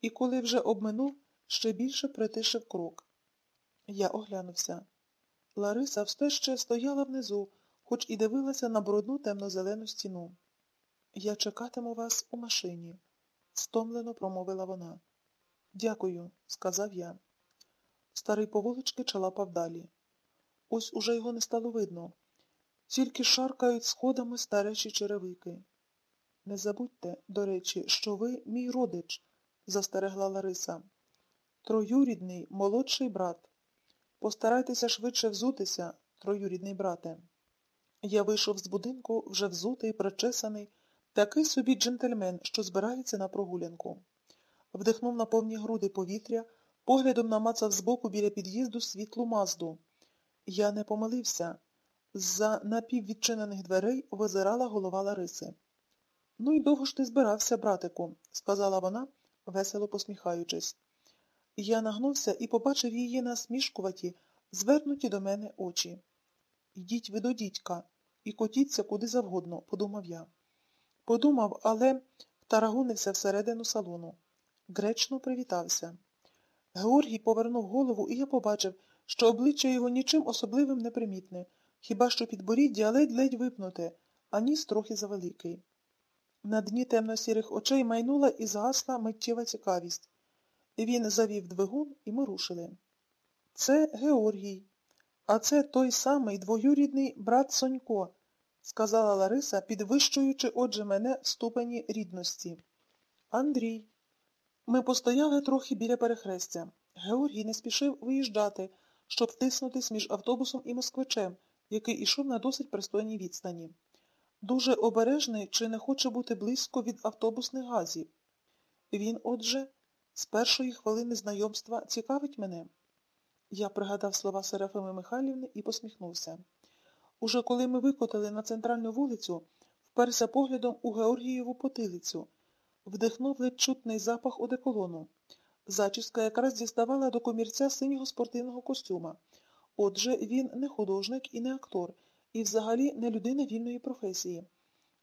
і коли вже обминув, ще більше притишив крок. Я оглянувся. Лариса все ще стояла внизу, хоч і дивилася на брудну темно-зелену стіну. Я чекатиму вас у машині, стомлено промовила вона. Дякую, сказав я. Старий поволочки чалапав далі. Ось уже його не стало видно. Тільки шаркають сходами старечі черевики. Не забудьте, до речі, що ви мій родич, застерегла Лариса. Троюрідний, молодший брат. Постарайтеся швидше взутися, троюрідний брате. Я вийшов з будинку, вже взутий, причесаний, такий собі джентльмен, що збирається на прогулянку. Вдихнув на повні груди повітря, поглядом намацав збоку біля під'їзду світлу мазду. Я не помилився. З-за напіввідчинених дверей визирала голова Лариси. Ну і довго ж ти збирався, братику, сказала вона, весело посміхаючись. Я нагнувся і побачив її насмішкуваті, звернуті до мене очі. Йдіть ви до дідька і котіться куди завгодно, подумав я. Подумав, але втарагунився всередину салону. Гречно привітався. Георгій повернув голову, і я побачив, що обличчя його нічим особливим не примітне, хіба що підборіддя ледь-ледь випнуте, а ніс трохи завеликий. На дні темно-сірих очей майнула і згасла миттєва цікавість. Він завів двигун, і ми рушили. Це Георгій, а це той самий двоюрідний брат Сонько, сказала Лариса, підвищуючи, отже, мене в ступені рідності. Андрій. Ми постояли трохи біля перехрестя. Георгій не спішив виїжджати, щоб втиснутись між автобусом і москвичем, який ішов на досить пристойній відстані. Дуже обережний чи не хоче бути близько від автобусних газів. Він, отже, з першої хвилини знайомства цікавить мене. Я пригадав слова Серафими Михайлівни і посміхнувся. Уже коли ми викотали на центральну вулицю, вперся поглядом у Георгієву потилицю, вдихнув ледь чутний запах одеколону. Зачіска якраз діставала до комірця синього спортивного костюма. Отже, він не художник і не актор, і взагалі не людина вільної професії.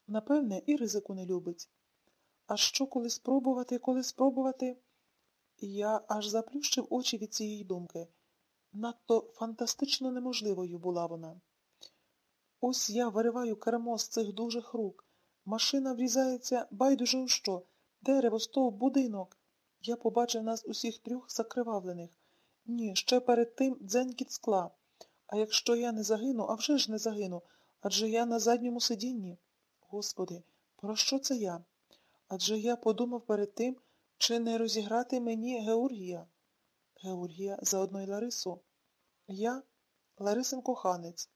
Напевне, і ризику не любить. А що, коли спробувати, коли спробувати? Я аж заплющив очі від цієї думки. Надто фантастично неможливою була вона. Ось я вириваю кермо з цих дужих рук. Машина врізається байдуже у що, дерево, стовп, будинок. Я побачив нас усіх трьох закривавлених. Ні, ще перед тим дзенькіт скла. А якщо я не загину, а вже ж не загину, адже я на задньому сидінні. Господи, про що це я? Адже я подумав перед тим, чи не розіграти мені Георгія. Георгія заодно й Ларису. Я Ларисин коханець.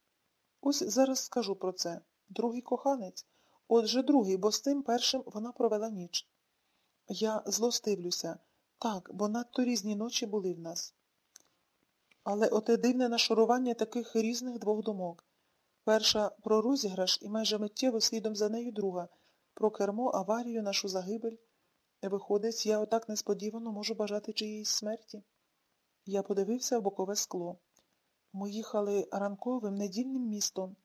Ось зараз скажу про це. Другий коханець. Отже, другий, бо з тим першим вона провела ніч. Я злостивлюся. Так, бо надто різні ночі були в нас. Але оте дивне нашарування таких різних двох думок. Перша про розіграш і майже миттєво слідом за нею друга, про кермо, аварію, нашу загибель. Виходить, я отак несподівано можу бажати чиїїсь смерті. Я подивився в бокове скло. Ми їхали ранковим недільним містом,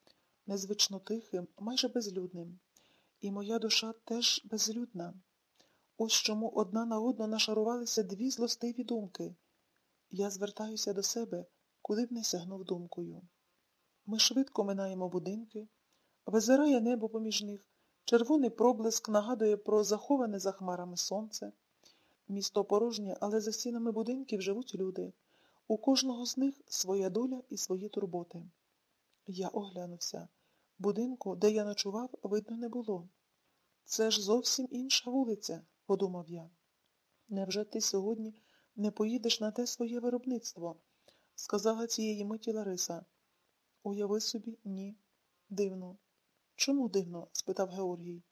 незвично тихим, майже безлюдним. І моя душа теж безлюдна. Ось чому одна на одну нашарувалися дві злостиві думки. Я звертаюся до себе, куди б не сягнув думкою. Ми швидко минаємо будинки, визирає небо поміж них, червоний проблиск нагадує про заховане за хмарами сонце. Місто порожнє, але за стінами будинків живуть люди. У кожного з них своя доля і свої турботи. Я оглянувся. Будинку, де я ночував, видно не було. Це ж зовсім інша вулиця, подумав я. Невже ти сьогодні не поїдеш на те своє виробництво? сказала цієї миті Лариса. Уяви собі, ні. Дивно. Чому дивно? спитав Георгій.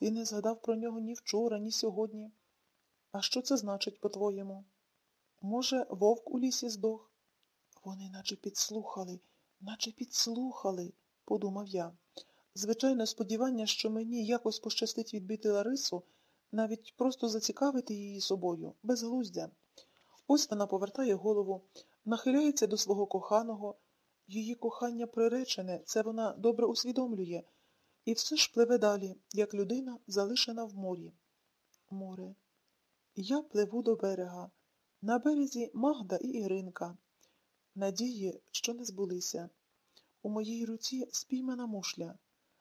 Ти не згадав про нього ні вчора, ні сьогодні. А що це значить, по-твоєму? Може, вовк у лісі здох? Вони наче підслухали, наче підслухали, подумав я. Звичайно, сподівання, що мені якось пощастить відбити Ларису, навіть просто зацікавити її собою, безглуздя. Ось вона повертає голову, нахиляється до свого коханого. Її кохання приречене, це вона добре усвідомлює, і все ж пливе далі, як людина, залишена в морі. Море. Я пливу до берега. На березі Магда і Іринка. Надії, що не збулися. У моїй руці спіймана мушля.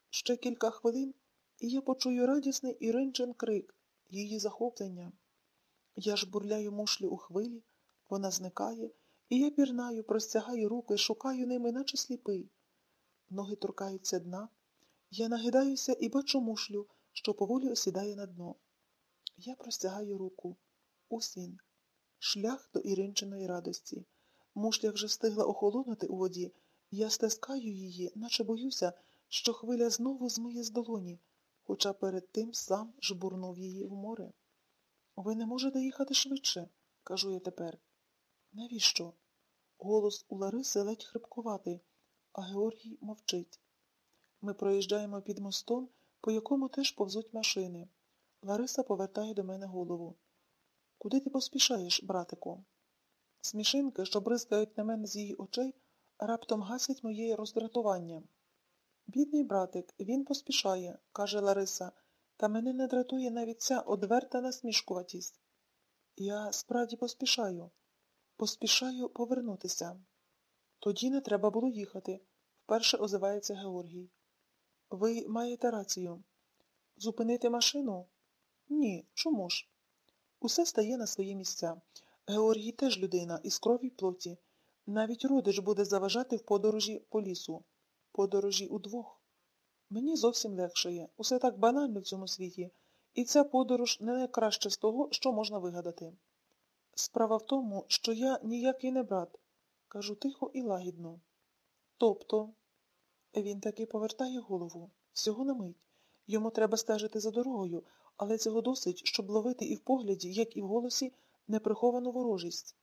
Ще кілька хвилин, і я почую радісний Іринчин крик, її захоплення. Я ж бурляю мушлю у хвилі, вона зникає, і я пірнаю, простягаю руки, шукаю ними, наче сліпий. Ноги торкаються дна. Я нагидаюся і бачу мушлю, що поволі осідає на дно. Я простягаю руку. Ось він. Шлях до Іринчиної радості. Мушля вже встигла охолонути у воді. Я стискаю її, наче боюся, що хвиля знову змиє з долоні, хоча перед тим сам жбурнув її в море. Ви не можете їхати швидше, кажу я тепер. Навіщо? Голос у Лариси ледь хрипкуватий, а Георгій мовчить. Ми проїжджаємо під мостом, по якому теж повзуть машини. Лариса повертає до мене голову. Куди ти поспішаєш, братику? Смішинки, що бризкають на мене з її очей, раптом гасять моє роздратування. Бідний братик, він поспішає, каже Лариса, та мене не дратує навіть ця одверта насмішкуватість. Я справді поспішаю, поспішаю повернутися. Тоді не треба було їхати, вперше озивається Георгій. Ви маєте рацію. Зупинити машину? Ні, чому ж? Усе стає на свої місця. Георгій теж людина із крові плоті. Навіть родич буде заважати в подорожі по лісу. Подорожі удвох. Мені зовсім легшає. Усе так банально в цьому світі, і ця подорож не найкраще з того, що можна вигадати. Справа в тому, що я ніякий не брат, кажу тихо і лагідно. Тобто, він таки повертає голову, всього на мить. Йому треба стежити за дорогою, але цього досить, щоб ловити і в погляді, як і в голосі, неприховану ворожість.